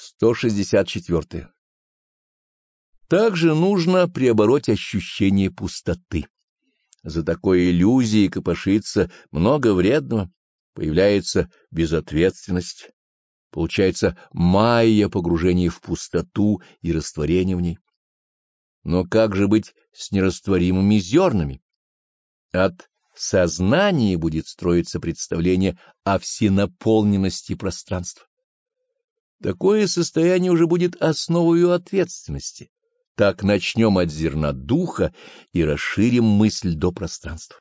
164. Также нужно преобороть ощущение пустоты. За такой иллюзией копошится много вредного, появляется безответственность, получается майя погружение в пустоту и растворение в ней. Но как же быть с нерастворимыми зернами? От сознания будет строиться представление о всенаполненности пространства. Такое состояние уже будет основой ответственности. Так начнем от зерна духа и расширим мысль до пространства.